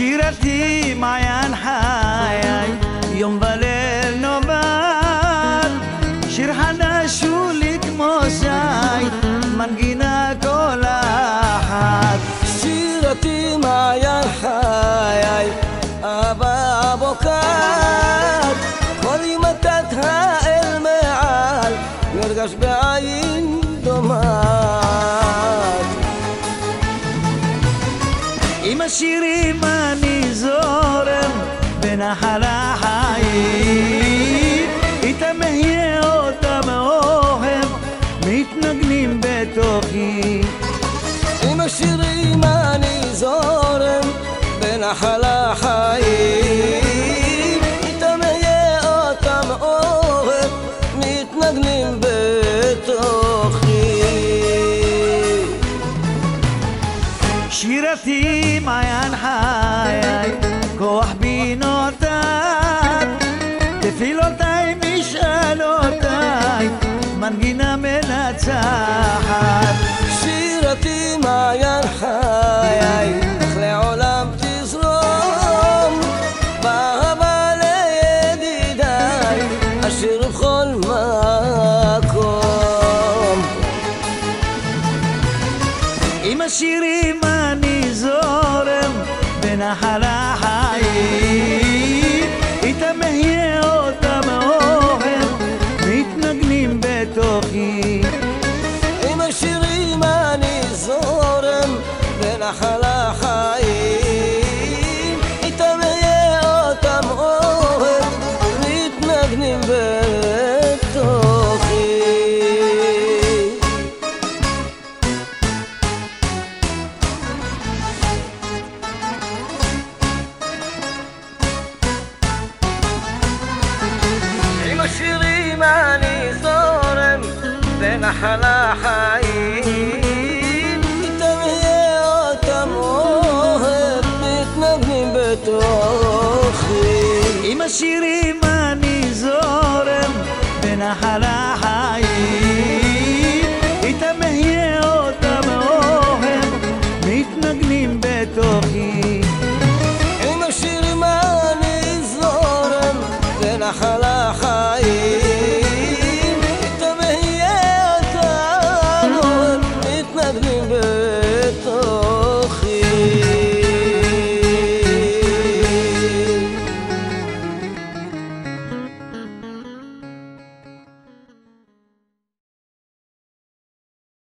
שירתי מעיין חיי, יום וליל נאמר, שיר חדש הוא לי כמו שי, מנגינה כל אחת. שירתי מעיין חיי, אבא בוקר, כל ימתת האל מעל, נרגש בעין דומעת. עם השירים אני זורם בנחל החיים, איתם אהיה אותם אוהב, מתנגנים בתוכי. עם השירים אני זורם בנחל החיים איתם אהיה אותם אוהב מתנגנים בתוכי. שירתי מעיין חיי, כוח בינותיי, תפילותיי משאלותיי, מנגינה מנצחת. שירתי מעיין חיי אך לעולם תזרום באהבה לידידיי אשיר בכל מקום עם השירים אני זורם בנחל החיים, איתם אהיה אותם אוהב, מתנגנים בתוכי. עם השירים אני זורם בנחל השירים אני זורם בנחל החיים. איתם אהיה אותם אוהב מתנגנים בתוכי. עם השירים אני זורם בנחל החיים